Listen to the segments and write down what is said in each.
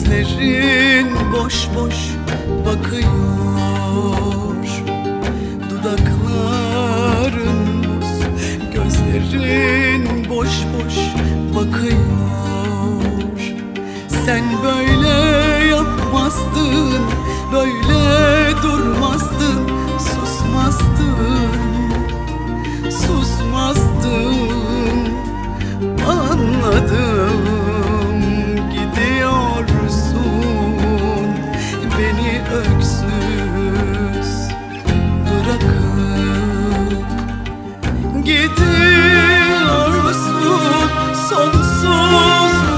Gözlerin boş boş bakıyor. Dudakların buz Gözlerin boş boş bakıyor. Sen Beni öksüz bırakıp Gidiyorsun sonsuzluğa.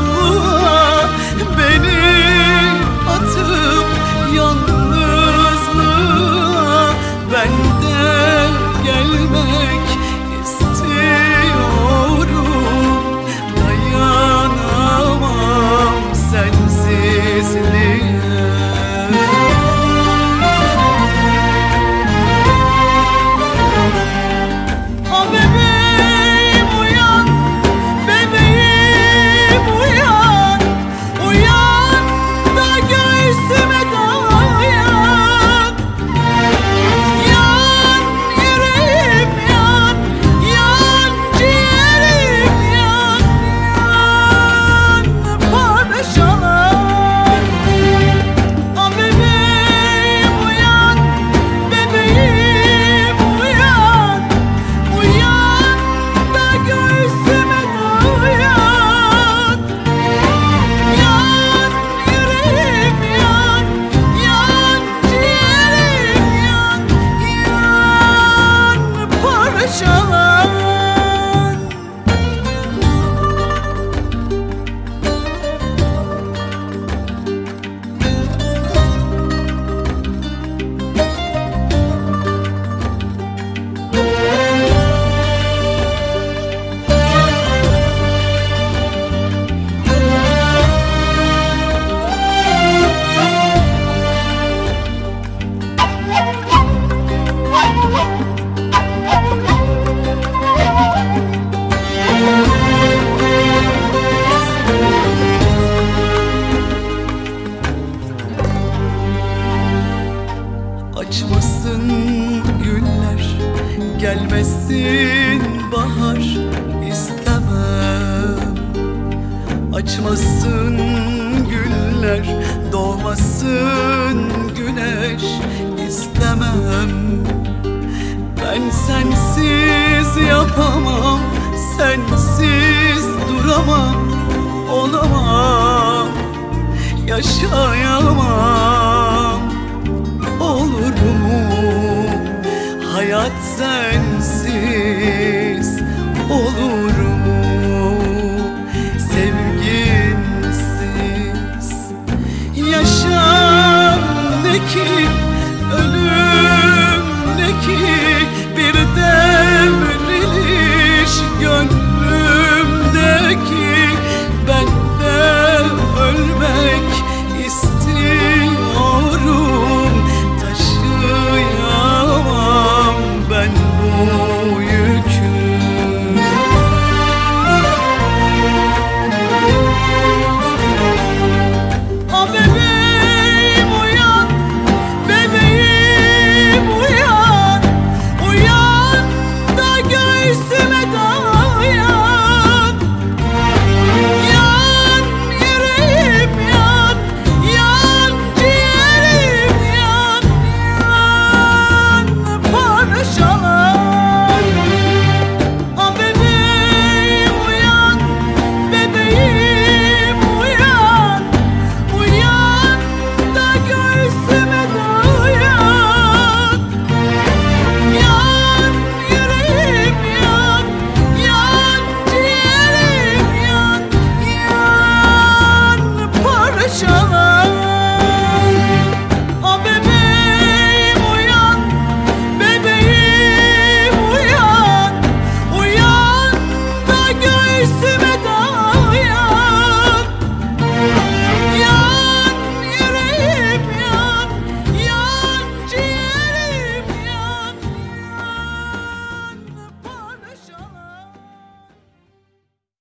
Beni Açmasın güller Doğmasın güneş. İstemem Ben sensiz yapamam Sensiz duramam Olamam Yaşayamam. Olur mu? Hayat sensiz bir devriliş